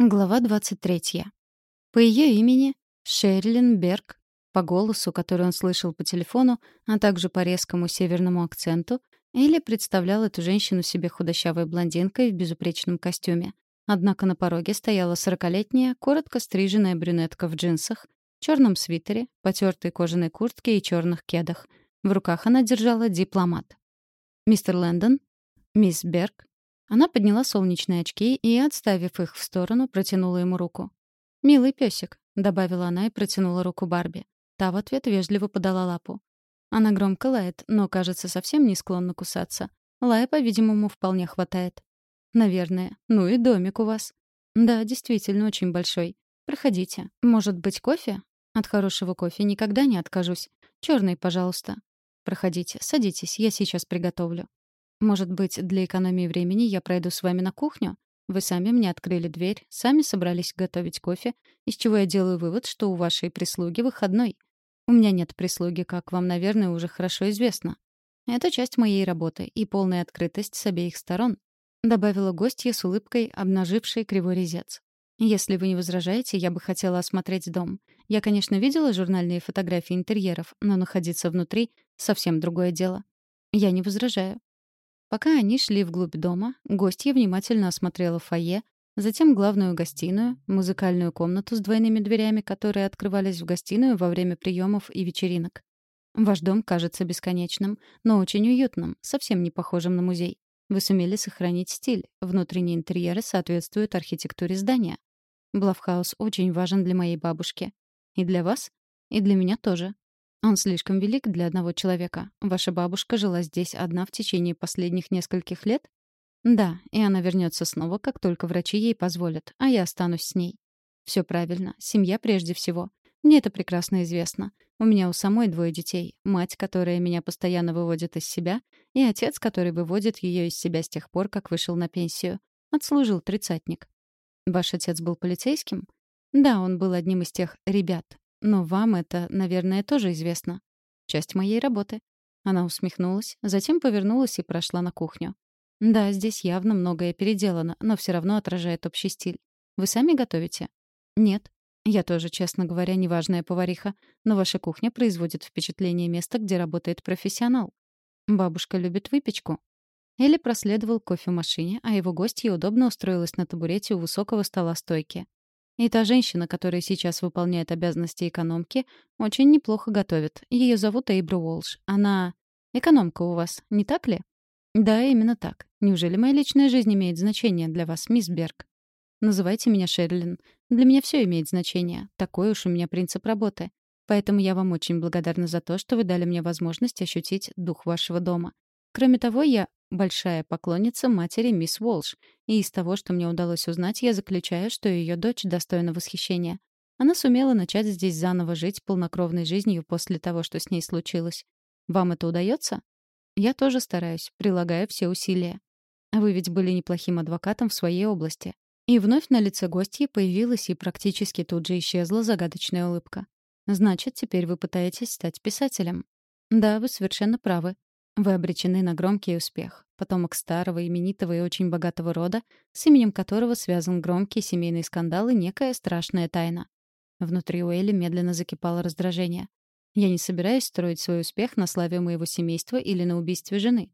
Глава 23. По ее имени Шерлин Берг, по голосу, который он слышал по телефону, а также по резкому северному акценту, Элли представлял эту женщину себе худощавой блондинкой в безупречном костюме. Однако на пороге стояла сорокалетняя, коротко стриженная брюнетка в джинсах, черном свитере, потертой кожаной куртке и черных кедах. В руках она держала дипломат. «Мистер Лэндон?» «Мисс Берг?» Она подняла солнечные очки и, отставив их в сторону, протянула ему руку. «Милый песик», — добавила она и протянула руку Барби. Та в ответ вежливо подала лапу. Она громко лает, но, кажется, совсем не склонна кусаться. Лая, по-видимому, вполне хватает. «Наверное. Ну и домик у вас». «Да, действительно, очень большой. Проходите. Может быть, кофе?» «От хорошего кофе никогда не откажусь. Черный, пожалуйста». «Проходите, садитесь, я сейчас приготовлю». Может быть, для экономии времени я пройду с вами на кухню? Вы сами мне открыли дверь, сами собрались готовить кофе, из чего я делаю вывод, что у вашей прислуги выходной. У меня нет прислуги, как вам, наверное, уже хорошо известно. Это часть моей работы и полная открытость с обеих сторон», — добавила гостья с улыбкой, обнажившей кривой резец. «Если вы не возражаете, я бы хотела осмотреть дом. Я, конечно, видела журнальные фотографии интерьеров, но находиться внутри — совсем другое дело. Я не возражаю. Пока они шли вглубь дома, гостья внимательно осмотрела фойе, затем главную гостиную, музыкальную комнату с двойными дверями, которые открывались в гостиную во время приемов и вечеринок. Ваш дом кажется бесконечным, но очень уютным, совсем не похожим на музей. Вы сумели сохранить стиль. Внутренние интерьеры соответствуют архитектуре здания. Блавхаус очень важен для моей бабушки. И для вас? И для меня тоже. Он слишком велик для одного человека. Ваша бабушка жила здесь одна в течение последних нескольких лет? Да, и она вернется снова, как только врачи ей позволят, а я останусь с ней. Все правильно. Семья прежде всего. Мне это прекрасно известно. У меня у самой двое детей. Мать, которая меня постоянно выводит из себя, и отец, который выводит ее из себя с тех пор, как вышел на пенсию. Отслужил тридцатник. Ваш отец был полицейским? Да, он был одним из тех «ребят», но вам это, наверное, тоже известно. Часть моей работы. Она усмехнулась, затем повернулась и прошла на кухню. Да, здесь явно многое переделано, но все равно отражает общий стиль. Вы сами готовите? Нет. Я тоже, честно говоря, неважная повариха, но ваша кухня производит впечатление места, где работает профессионал. Бабушка любит выпечку. Элли проследовал кофемашине, а его гостья удобно устроилась на табурете у высокого стола стойки. И та женщина, которая сейчас выполняет обязанности экономки, очень неплохо готовит. Ее зовут Эйбра Уолш. Она... Экономка у вас, не так ли? Да, именно так. Неужели моя личная жизнь имеет значение для вас, мисс Берг? Называйте меня Шерлин. Для меня все имеет значение. Такой уж у меня принцип работы. Поэтому я вам очень благодарна за то, что вы дали мне возможность ощутить дух вашего дома. Кроме того, я большая поклонница матери мисс Уолш, и из того, что мне удалось узнать, я заключаю, что ее дочь достойна восхищения. Она сумела начать здесь заново жить полнокровной жизнью после того, что с ней случилось. Вам это удается? Я тоже стараюсь, прилагая все усилия. Вы ведь были неплохим адвокатом в своей области. И вновь на лице гостьи появилась и практически тут же исчезла загадочная улыбка. Значит, теперь вы пытаетесь стать писателем. Да, вы совершенно правы. Вы обречены на громкий успех. Потомок старого, именитого и очень богатого рода, с именем которого связан громкий семейный скандал и некая страшная тайна. Внутри Уэлли медленно закипало раздражение. Я не собираюсь строить свой успех на славе моего семейства или на убийстве жены.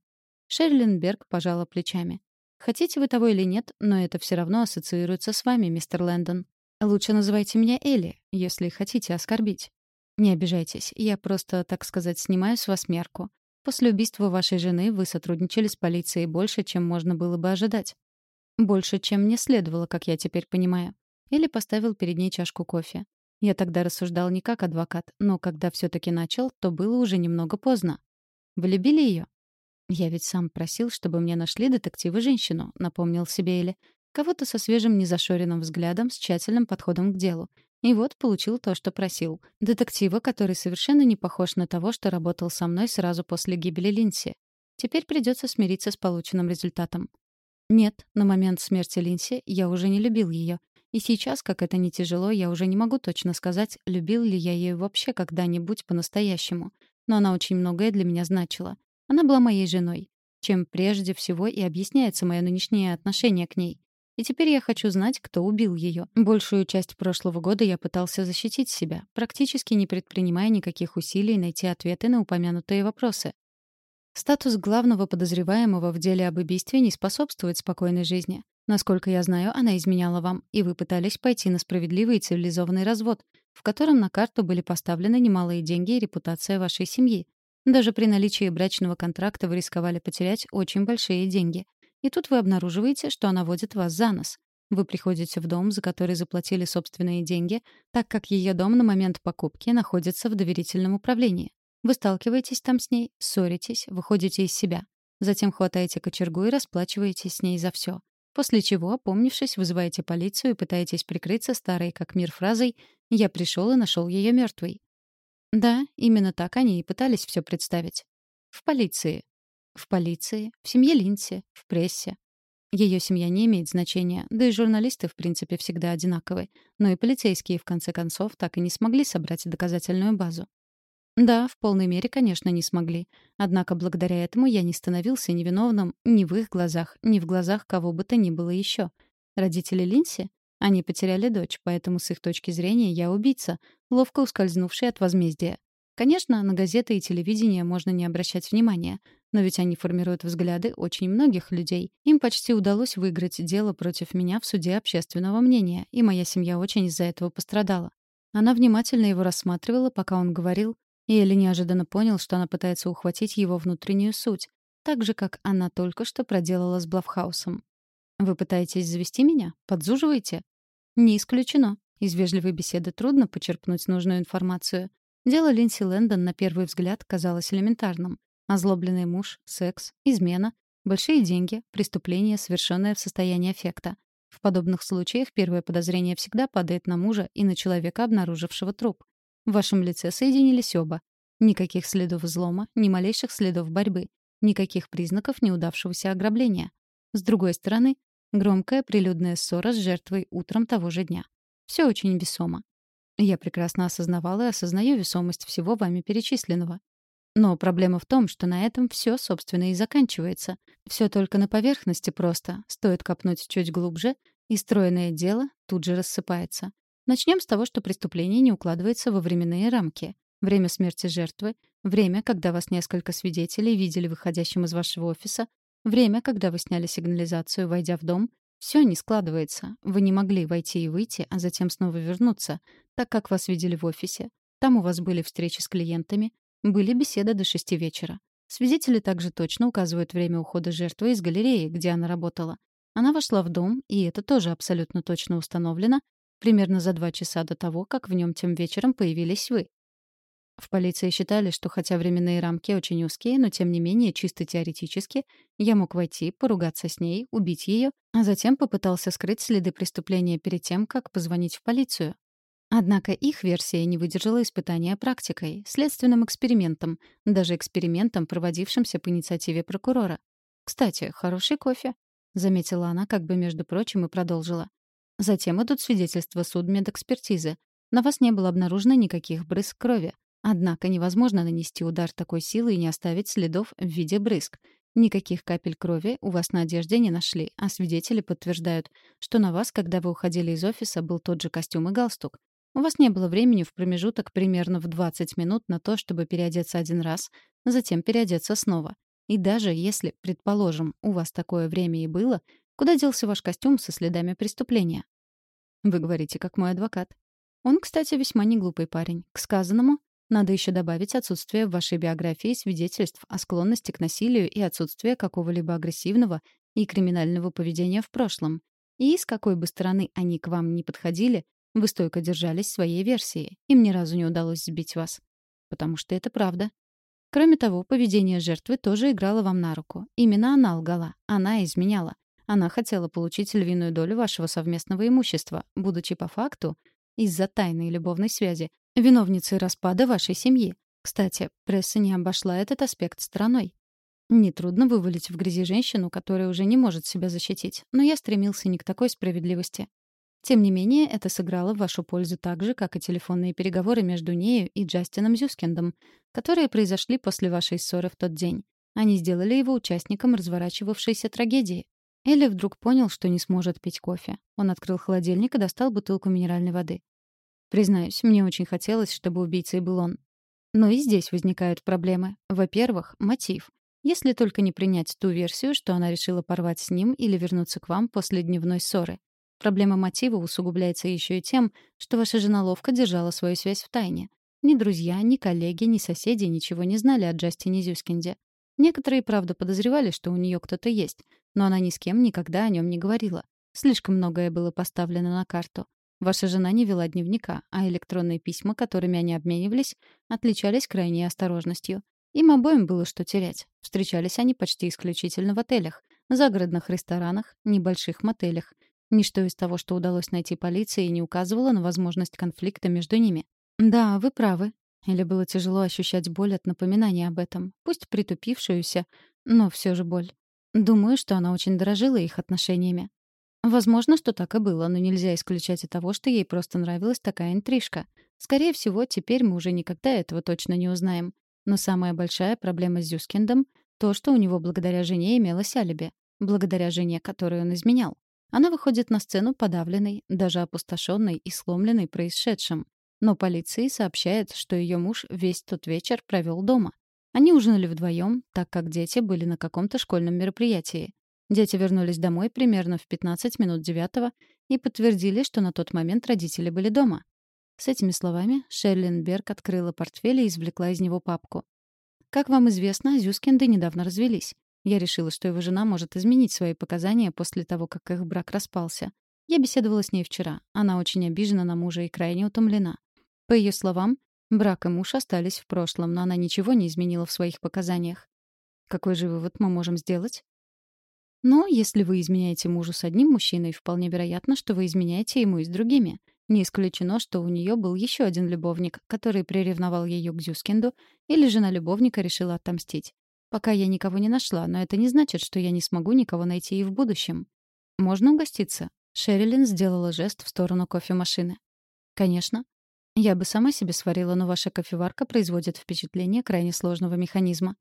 Шерлинберг пожала плечами. Хотите вы того или нет, но это все равно ассоциируется с вами, мистер Лэндон. Лучше называйте меня Элли, если хотите оскорбить. Не обижайтесь, я просто, так сказать, снимаю с вас мерку. После убийства вашей жены вы сотрудничали с полицией больше, чем можно было бы ожидать. Больше, чем мне следовало, как я теперь понимаю. Или поставил перед ней чашку кофе. Я тогда рассуждал не как адвокат, но когда все таки начал, то было уже немного поздно. Вы любили ее? Я ведь сам просил, чтобы мне нашли детектива-женщину, напомнил себе Эли. Кого-то со свежим незашоренным взглядом, с тщательным подходом к делу. И вот получил то, что просил. Детектива, который совершенно не похож на того, что работал со мной сразу после гибели Линси. Теперь придется смириться с полученным результатом. Нет, на момент смерти Линси я уже не любил ее. И сейчас, как это не тяжело, я уже не могу точно сказать, любил ли я ее вообще когда-нибудь по-настоящему. Но она очень многое для меня значила. Она была моей женой, чем прежде всего и объясняется мое нынешнее отношение к ней. И теперь я хочу знать, кто убил ее. Большую часть прошлого года я пытался защитить себя, практически не предпринимая никаких усилий найти ответы на упомянутые вопросы. Статус главного подозреваемого в деле об убийстве не способствует спокойной жизни. Насколько я знаю, она изменяла вам, и вы пытались пойти на справедливый и цивилизованный развод, в котором на карту были поставлены немалые деньги и репутация вашей семьи. Даже при наличии брачного контракта вы рисковали потерять очень большие деньги. И тут вы обнаруживаете, что она водит вас за нос. Вы приходите в дом, за который заплатили собственные деньги, так как ее дом на момент покупки находится в доверительном управлении. Вы сталкиваетесь там с ней, ссоритесь, выходите из себя. Затем хватаете кочергу и расплачиваетесь с ней за все. После чего, опомнившись, вызываете полицию и пытаетесь прикрыться старой как мир фразой «Я пришел и нашел ее мертвой». Да, именно так они и пытались все представить. В полиции. В полиции, в семье Линси, в прессе. Ее семья не имеет значения, да и журналисты, в принципе, всегда одинаковы. Но и полицейские, в конце концов, так и не смогли собрать доказательную базу. Да, в полной мере, конечно, не смогли. Однако благодаря этому я не становился невиновным ни в их глазах, ни в глазах кого бы то ни было еще. Родители Линси? Они потеряли дочь, поэтому с их точки зрения я убийца, ловко ускользнувший от возмездия. Конечно, на газеты и телевидение можно не обращать внимания, но ведь они формируют взгляды очень многих людей. Им почти удалось выиграть дело против меня в суде общественного мнения, и моя семья очень из-за этого пострадала. Она внимательно его рассматривала, пока он говорил, и Элли неожиданно понял, что она пытается ухватить его внутреннюю суть, так же, как она только что проделала с Блавхаусом. «Вы пытаетесь завести меня? Подзуживаете?» «Не исключено. Из вежливой беседы трудно почерпнуть нужную информацию. Дело Линси Лэндон на первый взгляд казалось элементарным. Озлобленный муж, секс, измена, большие деньги, преступление, совершенное в состоянии аффекта. В подобных случаях первое подозрение всегда падает на мужа и на человека, обнаружившего труп. В вашем лице соединились оба. Никаких следов взлома, ни малейших следов борьбы, никаких признаков неудавшегося ограбления. С другой стороны, громкая прилюдная ссора с жертвой утром того же дня. Все очень весомо. Я прекрасно осознавала и осознаю весомость всего вами перечисленного. Но проблема в том, что на этом все, собственно, и заканчивается. Все только на поверхности просто. Стоит копнуть чуть глубже, и стройное дело тут же рассыпается. Начнем с того, что преступление не укладывается во временные рамки. Время смерти жертвы, время, когда вас несколько свидетелей видели выходящим из вашего офиса, время, когда вы сняли сигнализацию, войдя в дом, все не складывается. Вы не могли войти и выйти, а затем снова вернуться, так как вас видели в офисе. Там у вас были встречи с клиентами, были беседы до шести вечера. Свидетели также точно указывают время ухода жертвы из галереи, где она работала. Она вошла в дом, и это тоже абсолютно точно установлено, примерно за два часа до того, как в нем тем вечером появились вы. В полиции считали, что хотя временные рамки очень узкие, но тем не менее, чисто теоретически, я мог войти, поругаться с ней, убить ее, а затем попытался скрыть следы преступления перед тем, как позвонить в полицию. Однако их версия не выдержала испытания практикой, следственным экспериментом, даже экспериментом, проводившимся по инициативе прокурора. «Кстати, хороший кофе», — заметила она как бы между прочим и продолжила. Затем идут свидетельства судмедэкспертизы. На вас не было обнаружено никаких брызг крови. Однако невозможно нанести удар такой силы и не оставить следов в виде брызг. Никаких капель крови у вас на одежде не нашли, а свидетели подтверждают, что на вас, когда вы уходили из офиса, был тот же костюм и галстук. У вас не было времени в промежуток примерно в 20 минут на то, чтобы переодеться один раз, затем переодеться снова. И даже если, предположим, у вас такое время и было, куда делся ваш костюм со следами преступления? Вы говорите, как мой адвокат. Он, кстати, весьма неглупый парень. К сказанному надо еще добавить отсутствие в вашей биографии свидетельств о склонности к насилию и отсутствие какого-либо агрессивного и криминального поведения в прошлом. И с какой бы стороны они к вам не подходили, вы стойко держались своей версии. Им ни разу не удалось сбить вас. Потому что это правда. Кроме того, поведение жертвы тоже играло вам на руку. Именно она лгала, она изменяла. Она хотела получить львиную долю вашего совместного имущества, будучи по факту, из-за тайной любовной связи, виновницей распада вашей семьи. Кстати, пресса не обошла этот аспект стороной. Нетрудно вывалить в грязи женщину, которая уже не может себя защитить, но я стремился не к такой справедливости. Тем не менее, это сыграло в вашу пользу так же, как и телефонные переговоры между нею и Джастином Зюскиндом, которые произошли после вашей ссоры в тот день. Они сделали его участником разворачивавшейся трагедии. Элли вдруг понял, что не сможет пить кофе. Он открыл холодильник и достал бутылку минеральной воды. Признаюсь, мне очень хотелось, чтобы убийцей был он. Но и здесь возникают проблемы. Во-первых, мотив. Если только не принять ту версию, что она решила порвать с ним или вернуться к вам после дневной ссоры. Проблема мотива усугубляется еще и тем, что ваша жена ловко держала свою связь в тайне. Ни друзья, ни коллеги, ни соседи ничего не знали о Джастине Зюскинде. Некоторые, правда, подозревали, что у нее кто-то есть, но она ни с кем никогда о нем не говорила. Слишком многое было поставлено на карту. Ваша жена не вела дневника, а электронные письма, которыми они обменивались, отличались крайней осторожностью. Им обоим было что терять. Встречались они почти исключительно в отелях, загородных ресторанах, небольших мотелях. Ничто из того, что удалось найти полиции, не указывало на возможность конфликта между ними. Да, вы правы. Или было тяжело ощущать боль от напоминания об этом, пусть притупившуюся, но все же боль. Думаю, что она очень дорожила их отношениями. Возможно, что так и было, но нельзя исключать и того, что ей просто нравилась такая интрижка. Скорее всего, теперь мы уже никогда этого точно не узнаем. Но самая большая проблема с Зюскиндом — то, что у него благодаря жене имелось алиби. Благодаря жене, которую он изменял. Она выходит на сцену подавленной, даже опустошенной и сломленной происшедшим. Но полиции сообщает, что ее муж весь тот вечер провел дома. Они ужинали вдвоем, так как дети были на каком-то школьном мероприятии. Дети вернулись домой примерно в 15 минут девятого и подтвердили, что на тот момент родители были дома. С этими словами Шерлин Берг открыла портфель и извлекла из него папку. Как вам известно, Зюскинды недавно развелись. Я решила, что его жена может изменить свои показания после того, как их брак распался. Я беседовала с ней вчера. Она очень обижена на мужа и крайне утомлена. По ее словам, брак и муж остались в прошлом, но она ничего не изменила в своих показаниях. Какой же вывод мы можем сделать? Но если вы изменяете мужу с одним мужчиной, вполне вероятно, что вы изменяете ему и с другими. Не исключено, что у нее был еще один любовник, который приревновал ее к Зюскинду, или жена любовника решила отомстить. Пока я никого не нашла, но это не значит, что я не смогу никого найти и в будущем. Можно угоститься? Шерилин сделала жест в сторону кофемашины. Конечно. Я бы сама себе сварила, но ваша кофеварка производит впечатление крайне сложного механизма.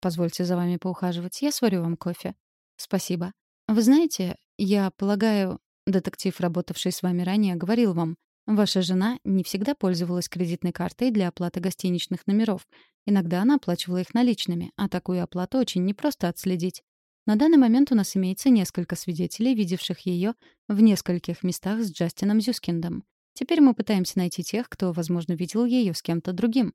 Позвольте за вами поухаживать, я сварю вам кофе. Спасибо. Вы знаете, я полагаю, детектив, работавший с вами ранее, говорил вам, ваша жена не всегда пользовалась кредитной картой для оплаты гостиничных номеров. Иногда она оплачивала их наличными, а такую оплату очень непросто отследить. На данный момент у нас имеется несколько свидетелей, видевших ее в нескольких местах с Джастином Зюскиндом. Теперь мы пытаемся найти тех, кто, возможно, видел ее с кем-то другим.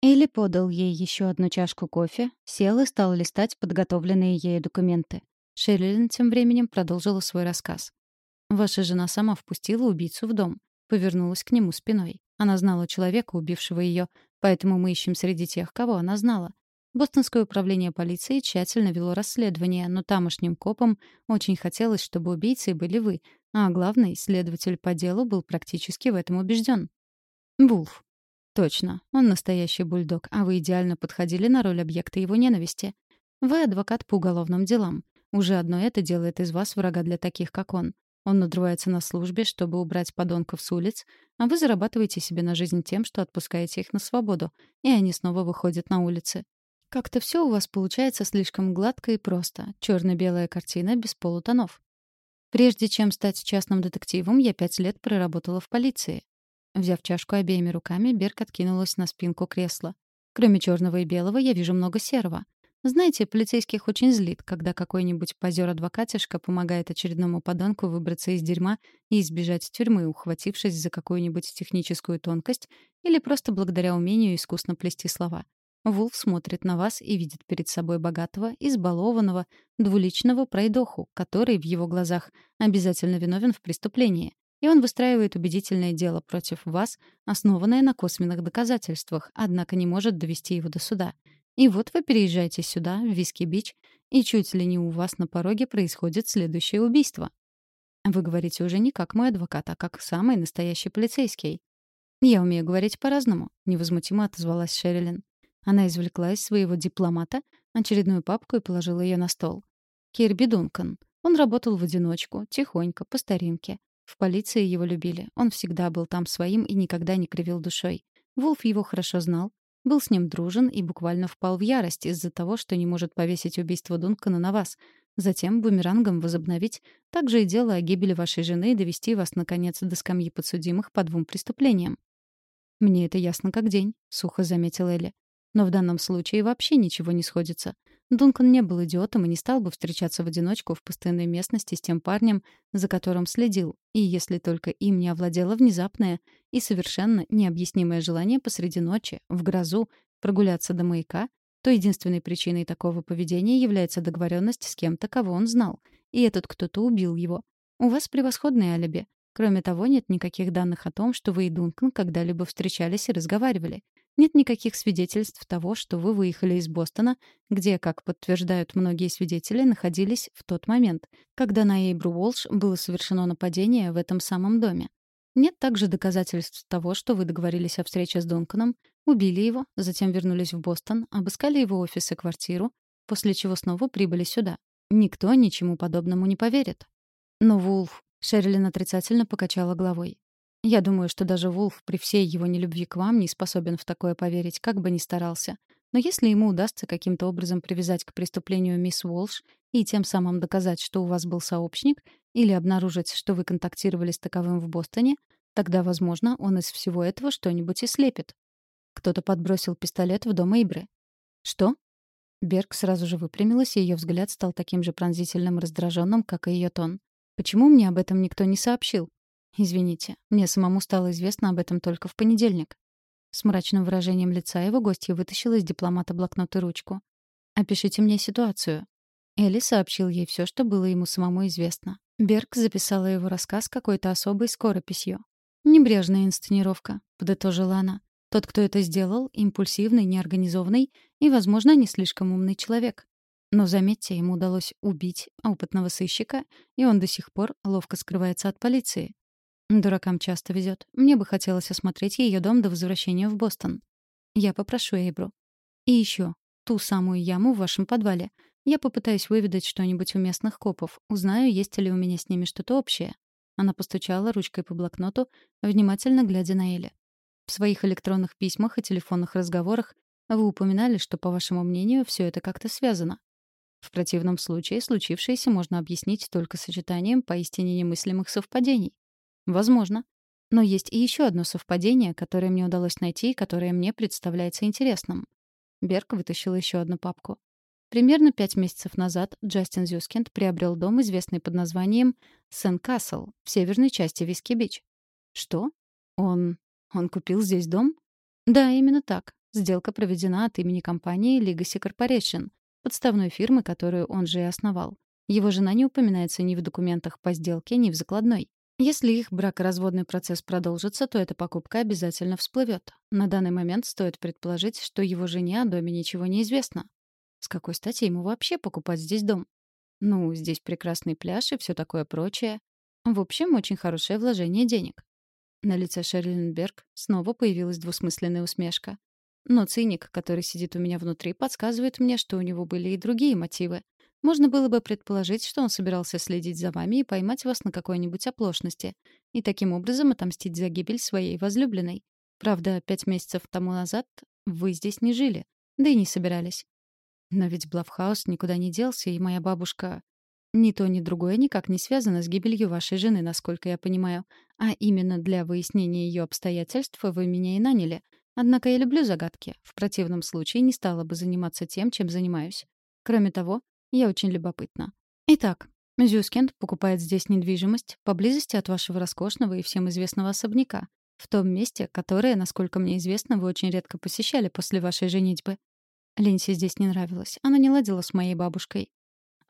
Или подал ей еще одну чашку кофе, сел и стал листать подготовленные ею документы. Шерлин тем временем продолжила свой рассказ. «Ваша жена сама впустила убийцу в дом, повернулась к нему спиной. Она знала человека, убившего ее, поэтому мы ищем среди тех, кого она знала. Бостонское управление полиции тщательно вело расследование, но тамошним копам очень хотелось, чтобы убийцей были вы, а главный, следователь по делу, был практически в этом убежден. Вулф. Точно, он настоящий бульдог, а вы идеально подходили на роль объекта его ненависти. Вы адвокат по уголовным делам. Уже одно это делает из вас врага для таких, как он. Он надрывается на службе, чтобы убрать подонков с улиц, а вы зарабатываете себе на жизнь тем, что отпускаете их на свободу, и они снова выходят на улицы. Как-то все у вас получается слишком гладко и просто. Черно-белая картина без полутонов. Прежде чем стать частным детективом, я пять лет проработала в полиции. Взяв чашку обеими руками, Берк откинулась на спинку кресла. Кроме черного и белого, я вижу много серого. Знаете, полицейских очень злит, когда какой-нибудь позер-адвокатишка помогает очередному подонку выбраться из дерьма и избежать тюрьмы, ухватившись за какую-нибудь техническую тонкость или просто благодаря умению искусно плести слова. Вулф смотрит на вас и видит перед собой богатого, избалованного, двуличного пройдоху, который в его глазах обязательно виновен в преступлении. И он выстраивает убедительное дело против вас, основанное на косвенных доказательствах, однако не может довести его до суда — и вот вы переезжаете сюда, в Виски-Бич, и чуть ли не у вас на пороге происходит следующее убийство. Вы говорите уже не как мой адвокат, а как самый настоящий полицейский. Я умею говорить по-разному, невозмутимо отозвалась Шерилин. Она извлекла из своего дипломата очередную папку и положила ее на стол. Кирби Дункан. Он работал в одиночку, тихонько, по старинке. В полиции его любили. Он всегда был там своим и никогда не кривил душой. Вулф его хорошо знал, был с ним дружен и буквально впал в ярость из-за того, что не может повесить убийство Дункана на вас. затем бумерангом возобновить. Также и дело о гибели вашей жены и довести вас, наконец, до скамьи подсудимых по двум преступлениям. «Мне это ясно как день», — сухо заметила Элли. «Но в данном случае вообще ничего не сходится. Дункан не был идиотом и не стал бы встречаться в одиночку в пустынной местности с тем парнем, за которым следил, и если только им не овладело внезапное и совершенно необъяснимое желание посреди ночи, в грозу, прогуляться до маяка, то единственной причиной такого поведения является договоренность с кем-то, кого он знал, и этот кто-то убил его. У вас превосходное алиби. Кроме того, нет никаких данных о том, что вы и Дункан когда-либо встречались и разговаривали. Нет никаких свидетельств того, что вы выехали из Бостона, где, как подтверждают многие свидетели, находились в тот момент, когда на Эйбру Уолш было совершено нападение в этом самом доме. Нет также доказательств того, что вы договорились о встрече с Дунканом, убили его, затем вернулись в Бостон, обыскали его офис и квартиру, после чего снова прибыли сюда. Никто ничему подобному не поверит. Но Вулф... Шерлин отрицательно покачала головой. Я думаю, что даже Вулф при всей его нелюбви к вам не способен в такое поверить, как бы ни старался. Но если ему удастся каким-то образом привязать к преступлению мисс Уолш и тем самым доказать, что у вас был сообщник, или обнаружить, что вы контактировали с таковым в Бостоне, тогда, возможно, он из всего этого что-нибудь и слепит. Кто-то подбросил пистолет в дом Эйбры. «Что?» Берг сразу же выпрямилась, и ее взгляд стал таким же пронзительным и раздраженным, как и ее тон. «Почему мне об этом никто не сообщил?» «Извините, мне самому стало известно об этом только в понедельник». С мрачным выражением лица его гостья вытащила из дипломата блокнот и ручку. «Опишите мне ситуацию». Элли сообщил ей все, что было ему самому известно. Берг записала его рассказ какой-то особой скорописью. «Небрежная инсценировка», — подытожила она. «Тот, кто это сделал, импульсивный, неорганизованный и, возможно, не слишком умный человек. Но, заметьте, ему удалось убить опытного сыщика, и он до сих пор ловко скрывается от полиции. Дуракам часто везет. Мне бы хотелось осмотреть ее дом до возвращения в Бостон. Я попрошу Эйбру. И еще ту самую яму в вашем подвале. Я попытаюсь выведать что-нибудь у местных копов. Узнаю, есть ли у меня с ними что-то общее. Она постучала ручкой по блокноту, внимательно глядя на Эли. В своих электронных письмах и телефонных разговорах вы упоминали, что, по вашему мнению, все это как-то связано. В противном случае случившееся можно объяснить только сочетанием поистине немыслимых совпадений. Возможно. Но есть и еще одно совпадение, которое мне удалось найти и которое мне представляется интересным. Берг вытащил еще одну папку. Примерно пять месяцев назад Джастин Зюскинд приобрел дом, известный под названием Сэнд-Касл в северной части Виски-Бич. Что? Он... он купил здесь дом? Да, именно так. Сделка проведена от имени компании Legacy Corporation, подставной фирмы, которую он же и основал. Его жена не упоминается ни в документах по сделке, ни в закладной. Если их бракоразводный процесс продолжится, то эта покупка обязательно всплывет. На данный момент стоит предположить, что его жене о доме ничего не известно. С какой стати ему вообще покупать здесь дом? Ну, здесь прекрасный пляж и все такое прочее. В общем, очень хорошее вложение денег. На лице Шерлинберг снова появилась двусмысленная усмешка. Но циник, который сидит у меня внутри, подсказывает мне, что у него были и другие мотивы. Можно было бы предположить, что он собирался следить за вами и поймать вас на какой-нибудь оплошности, и таким образом отомстить за гибель своей возлюбленной. Правда, пять месяцев тому назад вы здесь не жили, да и не собирались. Но ведь Блавхаус никуда не делся, и моя бабушка... Ни то, ни другое никак не связано с гибелью вашей жены, насколько я понимаю. А именно для выяснения ее обстоятельств вы меня и наняли. Однако я люблю загадки. В противном случае не стала бы заниматься тем, чем занимаюсь. Кроме того, я очень любопытна. Итак, Зюскинд покупает здесь недвижимость поблизости от вашего роскошного и всем известного особняка, в том месте, которое, насколько мне известно, вы очень редко посещали после вашей женитьбы. Линси здесь не нравилось. Она не ладила с моей бабушкой.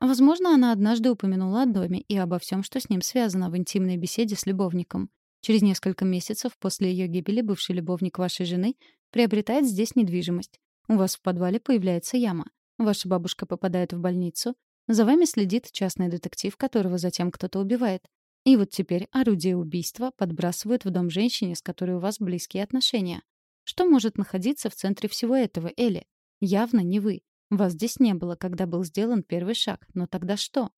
Возможно, она однажды упомянула о доме и обо всем, что с ним связано в интимной беседе с любовником. Через несколько месяцев после ее гибели бывший любовник вашей жены приобретает здесь недвижимость. У вас в подвале появляется яма. Ваша бабушка попадает в больницу. За вами следит частный детектив, которого затем кто-то убивает. И вот теперь орудие убийства подбрасывают в дом женщине, с которой у вас близкие отношения. Что может находиться в центре всего этого, Элли? Явно не вы. Вас здесь не было, когда был сделан первый шаг. Но тогда что?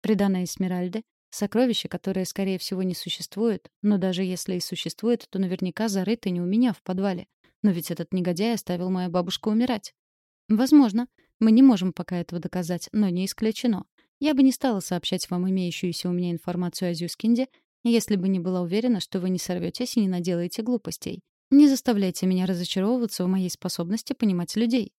Приданное Эсмеральды — сокровище, которое, скорее всего, не существует, но даже если и существует, то наверняка зарыто не у меня в подвале. Но ведь этот негодяй оставил мою бабушку умирать. Возможно. Мы не можем пока этого доказать, но не исключено. Я бы не стала сообщать вам имеющуюся у меня информацию о Зюскинде, если бы не была уверена, что вы не сорветесь и не наделаете глупостей. Не заставляйте меня разочаровываться в моей способности понимать людей.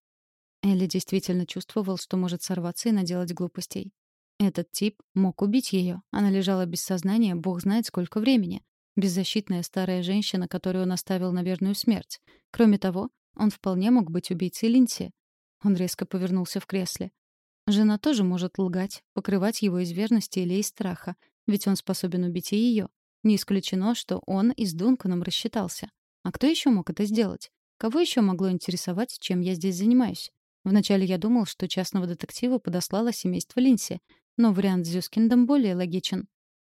Элли действительно чувствовал, что может сорваться и наделать глупостей. Этот тип мог убить ее. Она лежала без сознания, бог знает сколько времени. Беззащитная старая женщина, которую он оставил на верную смерть. Кроме того, он вполне мог быть убийцей Линси. Он резко повернулся в кресле. Жена тоже может лгать, покрывать его из верности или из страха, ведь он способен убить и ее. Не исключено, что он и с Дунканом рассчитался. А кто еще мог это сделать? Кого еще могло интересовать, чем я здесь занимаюсь? Вначале я думал, что частного детектива подослало семейство Линси, но вариант с Зюскиндом более логичен.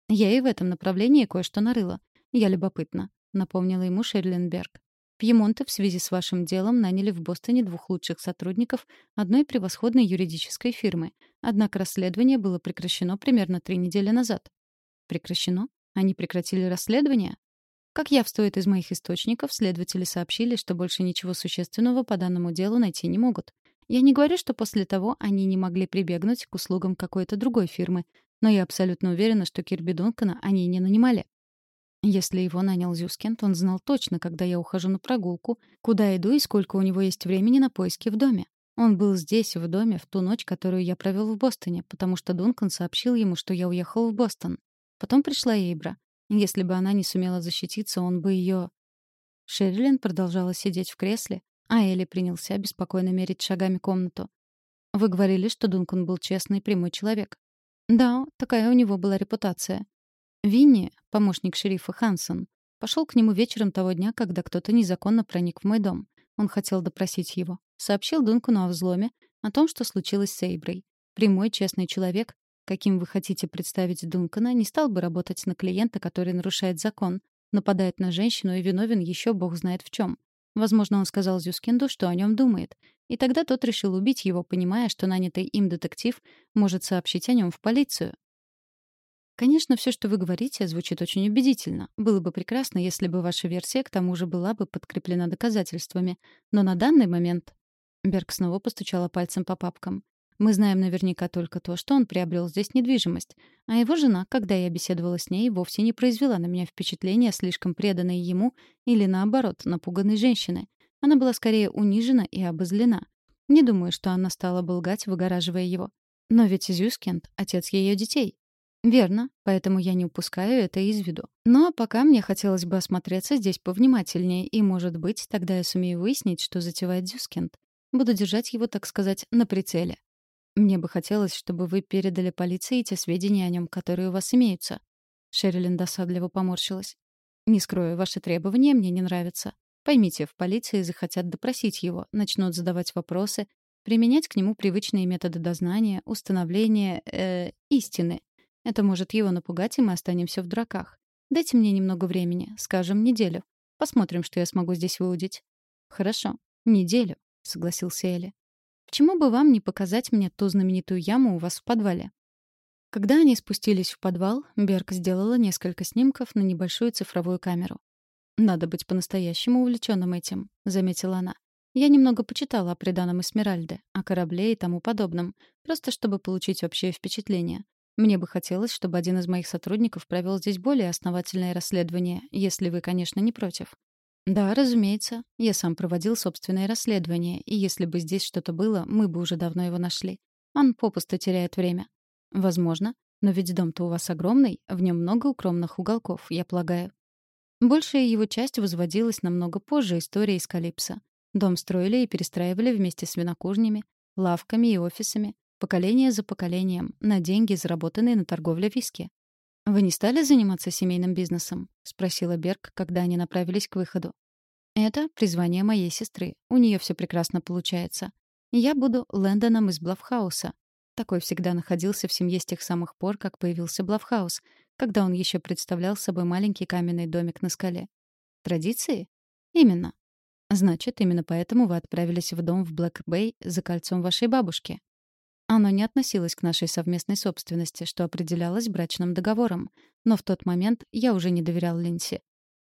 Я и в этом направлении кое-что нарыла. Я любопытна, напомнила ему Шерленберг. Пьемонты в связи с вашим делом наняли в Бостоне двух лучших сотрудников одной превосходной юридической фирмы. Однако расследование было прекращено примерно три недели назад. Прекращено? Они прекратили расследование? Как явствует из моих источников, следователи сообщили, что больше ничего существенного по данному делу найти не могут. Я не говорю, что после того они не могли прибегнуть к услугам какой-то другой фирмы, но я абсолютно уверена, что Кирби Дункана они не нанимали. Если его нанял Зюскент, он знал точно, когда я ухожу на прогулку, куда иду и сколько у него есть времени на поиски в доме. Он был здесь, в доме, в ту ночь, которую я провел в Бостоне, потому что Дункан сообщил ему, что я уехал в Бостон. Потом пришла Эйбра. Если бы она не сумела защититься, он бы ее... Шерлин продолжала сидеть в кресле, а Элли принялся беспокойно мерить шагами комнату. «Вы говорили, что Дункан был честный и прямой человек». «Да, такая у него была репутация. Винни, помощник шерифа Хансон, пошел к нему вечером того дня, когда кто-то незаконно проник в мой дом. Он хотел допросить его. Сообщил Дункану о взломе, о том, что случилось с Эйброй. Прямой, честный человек, каким вы хотите представить Дункана, не стал бы работать на клиента, который нарушает закон, нападает на женщину и виновен еще бог знает в чем. Возможно, он сказал Зюскинду, что о нем думает. И тогда тот решил убить его, понимая, что нанятый им детектив может сообщить о нем в полицию. Конечно, все, что вы говорите, звучит очень убедительно. Было бы прекрасно, если бы ваша версия к тому же была бы подкреплена доказательствами. Но на данный момент... Берг снова постучала пальцем по папкам. Мы знаем наверняка только то, что он приобрел здесь недвижимость. А его жена, когда я беседовала с ней, вовсе не произвела на меня впечатления слишком преданной ему или, наоборот, напуганной женщины. Она была скорее унижена и обозлена. Не думаю, что она стала бы лгать, выгораживая его. Но ведь Зюскент — отец ее детей. Верно, поэтому я не упускаю это из виду. Но пока мне хотелось бы осмотреться здесь повнимательнее, и, может быть, тогда я сумею выяснить, что затевает Дюскент. Буду держать его, так сказать, на прицеле. Мне бы хотелось, чтобы вы передали полиции те сведения о нем, которые у вас имеются. Шерилин досадливо поморщилась. Не скрою, ваши требования мне не нравятся. Поймите, в полиции захотят допросить его, начнут задавать вопросы, применять к нему привычные методы дознания, установления э, истины. Это может его напугать, и мы останемся в драках. Дайте мне немного времени, скажем, неделю. Посмотрим, что я смогу здесь выудить». «Хорошо, неделю», — согласился Элли. «Почему бы вам не показать мне ту знаменитую яму у вас в подвале?» Когда они спустились в подвал, Берг сделала несколько снимков на небольшую цифровую камеру. «Надо быть по-настоящему увлеченным этим», — заметила она. «Я немного почитала о приданом Эсмеральде, о корабле и тому подобном, просто чтобы получить общее впечатление. Мне бы хотелось, чтобы один из моих сотрудников провел здесь более основательное расследование, если вы, конечно, не против. Да, разумеется. Я сам проводил собственное расследование, и если бы здесь что-то было, мы бы уже давно его нашли. Он попусто теряет время. Возможно. Но ведь дом-то у вас огромный, в нем много укромных уголков, я полагаю. Большая его часть возводилась намного позже истории из Калипса. Дом строили и перестраивали вместе с винокурнями, лавками и офисами, Поколение за поколением, на деньги, заработанные на торговле виски. «Вы не стали заниматься семейным бизнесом?» — спросила Берг, когда они направились к выходу. «Это призвание моей сестры. У нее все прекрасно получается. Я буду Лэндоном из Блафф-Хауса. Такой всегда находился в семье с тех самых пор, как появился Блафф-Хаус, когда он еще представлял собой маленький каменный домик на скале. Традиции? Именно. Значит, именно поэтому вы отправились в дом в Бэк-Бэй за кольцом вашей бабушки. Оно не относилось к нашей совместной собственности, что определялось брачным договором. Но в тот момент я уже не доверял Линси.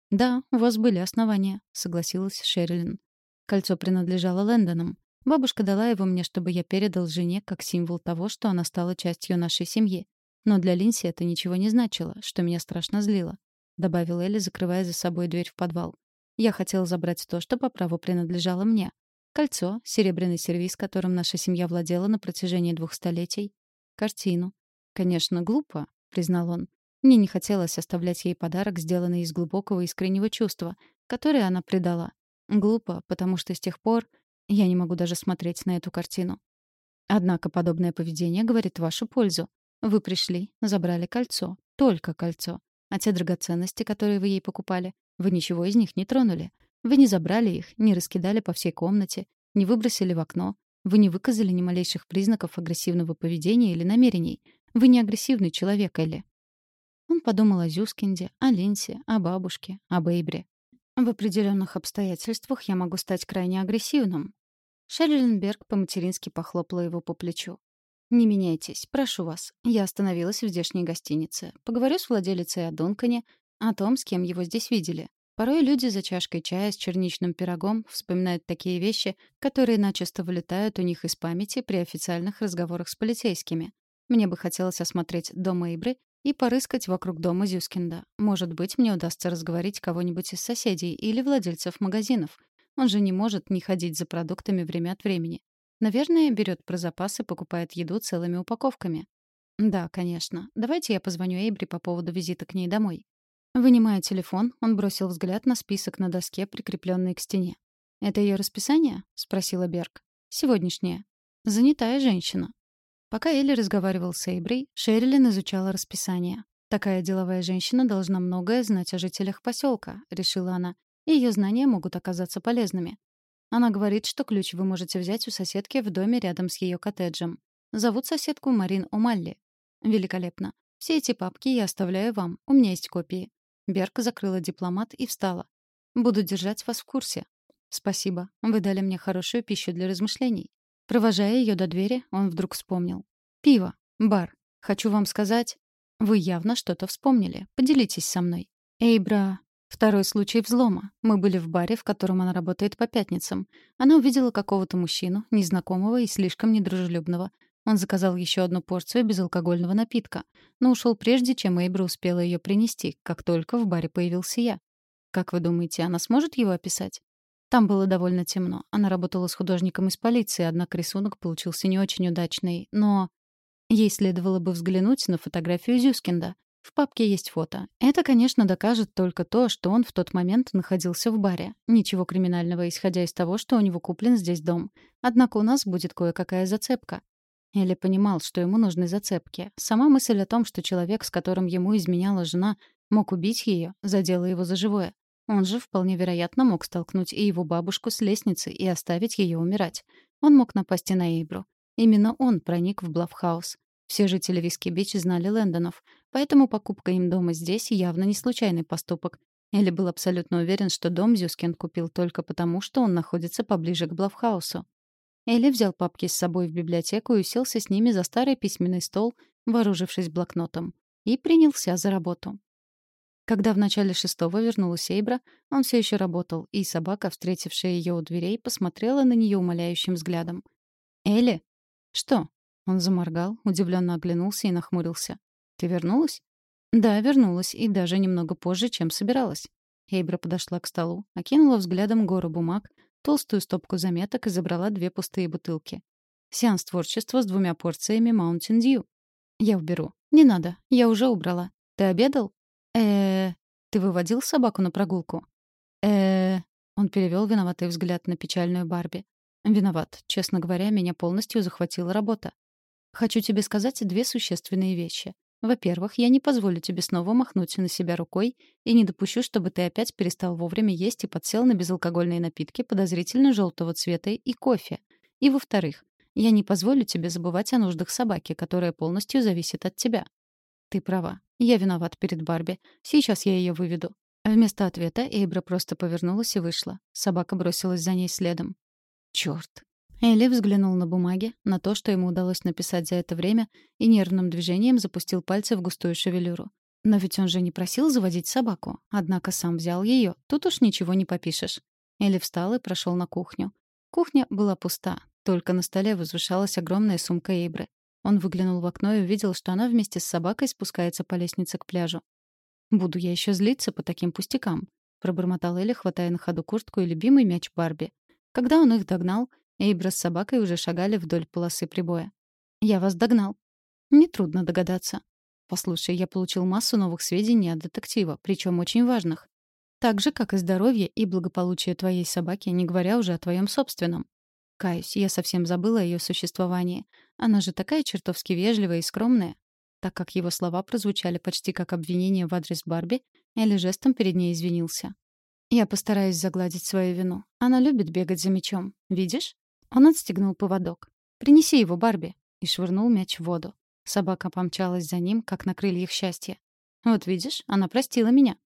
«Да, у вас были основания», — согласилась Шерилин. Кольцо принадлежало Лэндонам. Бабушка дала его мне, чтобы я передал жене как символ того, что она стала частью нашей семьи. Но для Линси это ничего не значило, что меня страшно злило. Добавил Элли, закрывая за собой дверь в подвал. Я хотел забрать то, что по праву принадлежало мне. Кольцо, серебряный сервиз, которым наша семья владела на протяжении двух столетий. Картину. Конечно, глупо, признал он. Мне не хотелось оставлять ей подарок, сделанный из глубокого искреннего чувства, которое она предала. Глупо, потому что с тех пор я не могу даже смотреть на эту картину. Однако подобное поведение говорит в вашу пользу. Вы пришли, забрали кольцо, только кольцо. А те драгоценности, которые вы ей покупали, вы ничего из них не тронули. Вы не забрали их, не раскидали по всей комнате, не выбросили в окно. Вы не выказали ни малейших признаков агрессивного поведения или намерений. Вы не агрессивный человек, Элли. Он подумал о Зюскинде, о Линсе, о бабушке, о Бейбре. В определенных обстоятельствах я могу стать крайне агрессивным. Шерленберг по-матерински похлопала его по плечу. «Не меняйтесь, прошу вас. Я остановилась в здешней гостинице. Поговорю с владелицей о Дункане, о том, с кем его здесь видели. Порой люди за чашкой чая с черничным пирогом вспоминают такие вещи, которые начисто вылетают у них из памяти при официальных разговорах с полицейскими. Мне бы хотелось осмотреть дом Эйбры и порыскать вокруг дома Зюскинда. Может быть, мне удастся разговорить кого-нибудь из соседей или владельцев магазинов. Он же не может не ходить за продуктами время от времени. Наверное, берет про запасы, покупает еду целыми упаковками. Да, конечно. Давайте я позвоню Эйбри по поводу визита к ней домой. Вынимая телефон, он бросил взгляд на список на доске, прикрепленный к стене. «Это ее расписание?» — спросила Берг. «Сегодняшнее. Занятая женщина». Пока Элли разговаривал с Эйбрей, Шерилин изучала расписание. «Такая деловая женщина должна многое знать о жителях поселка», — решила она. «И ее знания могут оказаться полезными. Она говорит, что ключ вы можете взять у соседки в доме рядом с ее коттеджем. Зовут соседку Марин Умалли. Великолепно. Все эти папки я оставляю вам. У меня есть копии. Берка закрыла дипломат и встала. Буду держать вас в курсе. Спасибо. Вы дали мне хорошую пищу для размышлений. Провожая ее до двери, он вдруг вспомнил. Пиво. Бар. Хочу вам сказать... Вы явно что-то вспомнили. Поделитесь со мной. Эйбра Второй случай взлома. Мы были в баре, в котором она работает по пятницам. Она увидела какого-то мужчину, незнакомого и слишком недружелюбного. Он заказал еще одну порцию безалкогольного напитка, но ушел прежде, чем Эйбра успела ее принести, как только в баре появился я. Как вы думаете, она сможет его описать? Там было довольно темно. Она работала с художником из полиции, однако рисунок получился не очень удачный. Но ей следовало бы взглянуть на фотографию Зюскинда. В папке есть фото. Это, конечно, докажет только то, что он в тот момент находился в баре. Ничего криминального, исходя из того, что у него куплен здесь дом. Однако у нас будет кое-какая зацепка. Элли понимал, что ему нужны зацепки. Сама мысль о том, что человек, с которым ему изменяла жена, мог убить ее, задела его за живое. Он же, вполне вероятно, мог столкнуть и его бабушку с лестницы и оставить ее умирать. Он мог напасть и на Эйбру. Именно он проник в Блафф-Хаус. Все жители Виски-Бич знали Лэндонов, поэтому покупка им дома здесь явно не случайный поступок. Элли был абсолютно уверен, что дом Зюскинд купил только потому, что он находится поближе к Блафф-Хаусу. Элли взял папки с собой в библиотеку и уселся с ними за старый письменный стол, вооружившись блокнотом, и принялся за работу. Когда в начале шестого вернулась Эйбра, он все еще работал, и собака, встретившая ее у дверей, посмотрела на нее умоляющим взглядом. «Элли?» «Что?» Он заморгал, удивленно оглянулся и нахмурился. «Ты вернулась?» «Да, вернулась, и даже немного позже, чем собиралась». Эйбра подошла к столу, окинула взглядом гору бумаг, толстую стопку заметок и забрала две пустые бутылки. «Сеанс творчества с двумя порциями Mountain Dew». «Я уберу». «Не надо, я уже убрала. Ты обедал?» э Ты выводил собаку на прогулку?» э Он перевел виноватый взгляд на печальную Барби. «Виноват. Честно говоря, меня полностью захватила работа. Хочу тебе сказать две существенные вещи. Во-первых, я не позволю тебе снова махнуть на себя рукой и не допущу, чтобы ты опять перестал вовремя есть и подсел на безалкогольные напитки подозрительно желтого цвета и кофе. И во-вторых, я не позволю тебе забывать о нуждах собаки, которая полностью зависит от тебя. Ты права. Я виноват перед Барби. Сейчас я ее выведу. Вместо ответа Эйбра просто повернулась и вышла. Собака бросилась за ней следом. Черт! Элли взглянул на бумаги, на то, что ему удалось написать за это время, и нервным движением запустил пальцы в густую шевелюру. Но ведь он же не просил заводить собаку, однако сам взял ее. Тут уж ничего не попишешь. Элли встал и прошел на кухню. Кухня была пуста. Только на столе возвышалась огромная сумка Эйбры. Он выглянул в окно и увидел, что она вместе с собакой спускается по лестнице к пляжу. «Буду я еще злиться по таким пустякам», — пробормотал Элли, хватая на ходу куртку и любимый мяч Барби. Когда он их догнал, Эйбра с собакой уже шагали вдоль полосы прибоя. «Я вас догнал». «Нетрудно догадаться». «Послушай, я получил массу новых сведений от детектива, причем очень важных. Так же, как и здоровье и благополучие твоей собаки, не говоря уже о твоем собственном. Каюсь, я совсем забыла о ее существовании. Она же такая чертовски вежливая и скромная. Так как его слова прозвучали почти как обвинение в адрес Барби, Элли жестом перед ней извинился. «Я постараюсь загладить свою вину. Она любит бегать за мячом. Видишь?» Он отстегнул поводок. «Принеси его, Барби!» и швырнул мяч в воду. Собака помчалась за ним, как на крыльях счастья. «Вот видишь, она простила меня.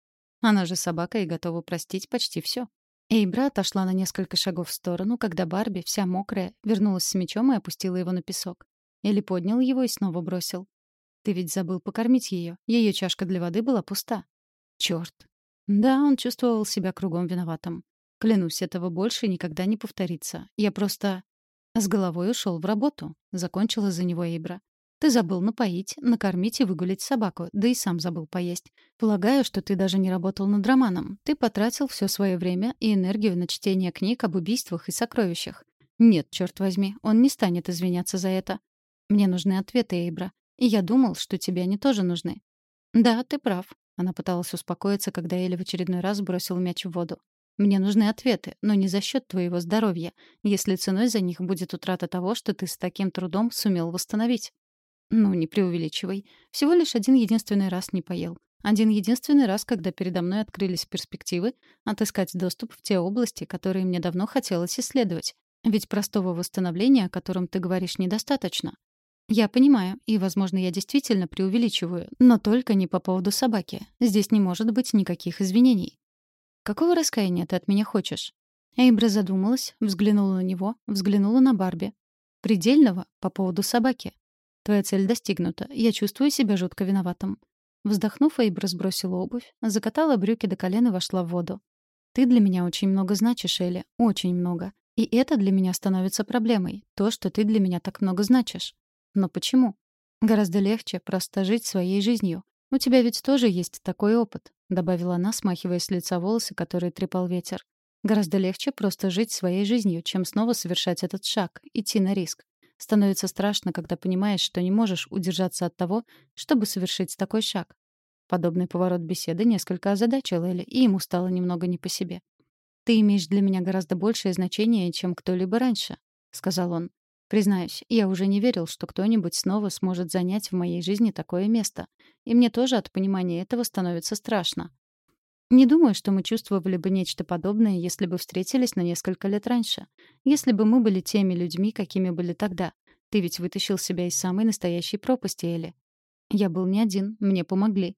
Она же собака и готова простить почти все. Эйбра отошла на несколько шагов в сторону, когда Барби, вся мокрая, вернулась с мячом и опустила его на песок. Элли поднял его и снова бросил. «Ты ведь забыл покормить ее. Ее чашка для воды была пуста». «Черт!» Да, он чувствовал себя кругом виноватым. Клянусь, этого больше никогда не повторится. Я просто... С головой ушел в работу. Закончила за него Эйбра. Ты забыл напоить, накормить и выгулить собаку, да и сам забыл поесть. Полагаю, что ты даже не работал над романом. Ты потратил все свое время и энергию на чтение книг об убийствах и сокровищах. Нет, черт возьми, он не станет извиняться за это. Мне нужны ответы, Эйбра. И я думал, что тебе они тоже нужны. Да, ты прав. Она пыталась успокоиться, когда Эля в очередной раз бросил мяч в воду. Мне нужны ответы, но не за счет твоего здоровья, если ценой за них будет утрата того, что ты с таким трудом сумел восстановить. Ну, не преувеличивай. Всего лишь один единственный раз не поел. Один единственный раз, когда передо мной открылись перспективы отыскать доступ в те области, которые мне давно хотелось исследовать. Ведь простого восстановления, о котором ты говоришь, недостаточно. Я понимаю, и, возможно, я действительно преувеличиваю, но только не по поводу собаки. Здесь не может быть никаких извинений. Какого раскаяния ты от меня хочешь? Эйбра задумалась, взглянула на него, взглянула на Барби. Предельного по поводу собаки. Твоя цель достигнута. Я чувствую себя жутко виноватым. Вздохнув, Эйбра сбросила обувь, закатала брюки до колен и вошла в воду. Ты для меня очень много значишь, Элли. Очень много. И это для меня становится проблемой. То, что ты для меня так много значишь. Но почему? Гораздо легче просто жить своей жизнью. У тебя ведь тоже есть такой опыт, добавила она, смахивая с лица волосы, которые трепал ветер. Гораздо легче просто жить своей жизнью, чем снова совершать этот шаг, идти на риск. Становится страшно, когда понимаешь, что не можешь удержаться от того, чтобы совершить такой шаг. Подобный поворот беседы несколько озадачил Элли, и ему стало немного не по себе. «Ты имеешь для меня гораздо большее значение, чем кто-либо раньше», — сказал он. «Признаюсь, я уже не верил, что кто-нибудь снова сможет занять в моей жизни такое место. И мне тоже от понимания этого становится страшно. Не думаю, что мы чувствовали бы нечто подобное, если бы встретились на несколько лет раньше. Если бы мы были теми людьми, какими были тогда. Ты ведь вытащил себя из самой настоящей пропасти, Элли. Я был не один, мне помогли.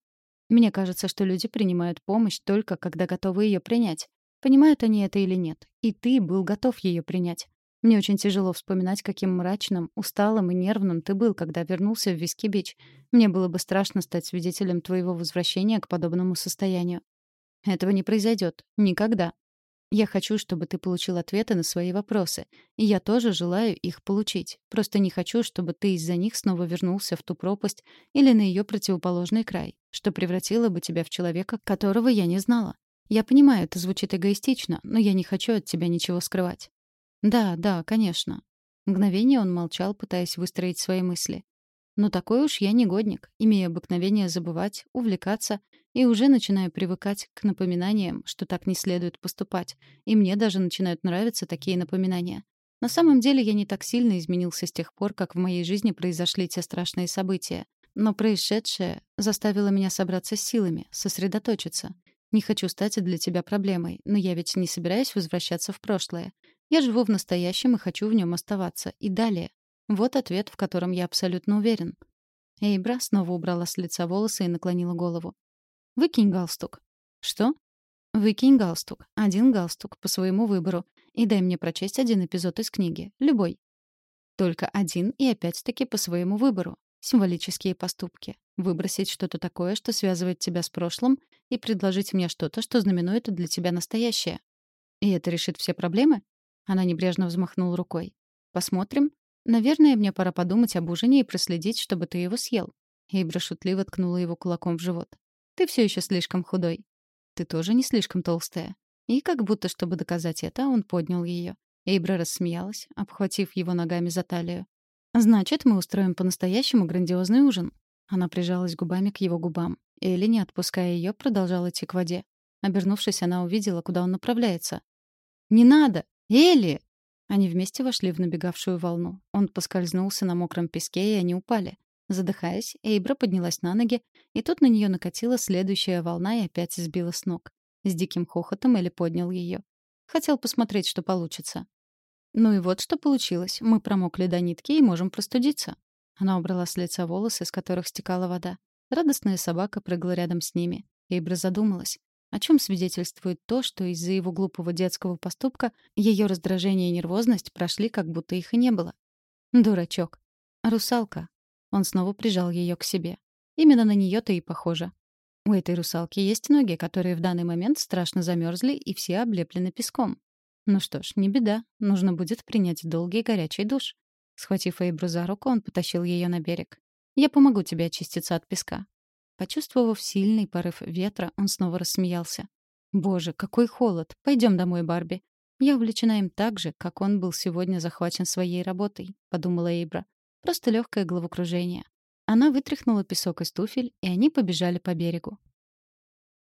Мне кажется, что люди принимают помощь только когда готовы ее принять. Понимают они это или нет. И ты был готов ее принять. Мне очень тяжело вспоминать, каким мрачным, усталым и нервным ты был, когда вернулся в Виски-Бич. Мне было бы страшно стать свидетелем твоего возвращения к подобному состоянию. Этого не произойдет. Никогда. Я хочу, чтобы ты получил ответы на свои вопросы. И я тоже желаю их получить. Просто не хочу, чтобы ты из-за них снова вернулся в ту пропасть или на ее противоположный край, что превратило бы тебя в человека, которого я не знала. Я понимаю, это звучит эгоистично, но я не хочу от тебя ничего скрывать. Да, да, конечно. Мгновение он молчал, пытаясь выстроить свои мысли. Но такой уж я негодник, имея обыкновение забывать, увлекаться и уже начинаю привыкать к напоминаниям, что так не следует поступать. И мне даже начинают нравиться такие напоминания. На самом деле я не так сильно изменился с тех пор, как в моей жизни произошли те страшные события. Но происшедшее заставило меня собраться с силами, сосредоточиться. Не хочу стать для тебя проблемой, но я ведь не собираюсь возвращаться в прошлое. Я живу в настоящем и хочу в нем оставаться. И далее. Вот ответ, в котором я абсолютно уверен. Эйбра снова убрала с лица волосы и наклонила голову. Выкинь галстук. Что? Выкинь галстук. Один галстук по своему выбору. И дай мне прочесть один эпизод из книги. Любой. Только один и опять-таки по своему выбору. Символические поступки. Выбросить что-то такое, что связывает тебя с прошлым, и предложить мне что-то, что знаменует для тебя настоящее. И это решит все проблемы? Она небрежно взмахнула рукой. Посмотрим. Наверное, мне пора подумать об ужине и проследить, чтобы ты его съел. Эйбра шутливо ткнула его кулаком в живот. Ты все еще слишком худой. Ты тоже не слишком толстая. И как будто, чтобы доказать это, он поднял ее. Эйбра рассмеялась, обхватив его ногами за талию. «Значит, мы устроим по-настоящему грандиозный ужин». Она прижалась губами к его губам. Элли, не отпуская ее, продолжала идти к воде. Обернувшись, она увидела, куда он направляется. «Не надо! Элли!» Они вместе вошли в набегавшую волну. Он поскользнулся на мокром песке, и они упали. Задыхаясь, Эйбра поднялась на ноги, и тут на нее накатила следующая волна и опять сбила с ног. С диким хохотом Элли поднял ее. Хотел посмотреть, что получится. Ну и вот что получилось. Мы промокли до нитки и можем простудиться. Она убрала с лица волосы, с которых стекала вода. Радостная собака прыгала рядом с ними. Эйбра задумалась. О чем свидетельствует то, что из-за его глупого детского поступка ее раздражение и нервозность прошли, как будто их и не было? Дурачок. Русалка. Он снова прижал ее к себе. Именно на нее то и похоже. У этой русалки есть ноги, которые в данный момент страшно замерзли и все облеплены песком. Ну что ж, не беда. Нужно будет принять долгий горячий душ. Схватив Эйбру за руку, он потащил ее на берег. «Я помогу тебе очиститься от песка». Почувствовав сильный порыв ветра, он снова рассмеялся. «Боже, какой холод! Пойдем домой, Барби». «Я увлечена им так же, как он был сегодня захвачен своей работой», — подумала Эйбра. «Просто легкое головокружение». Она вытряхнула песок из туфель, и они побежали по берегу.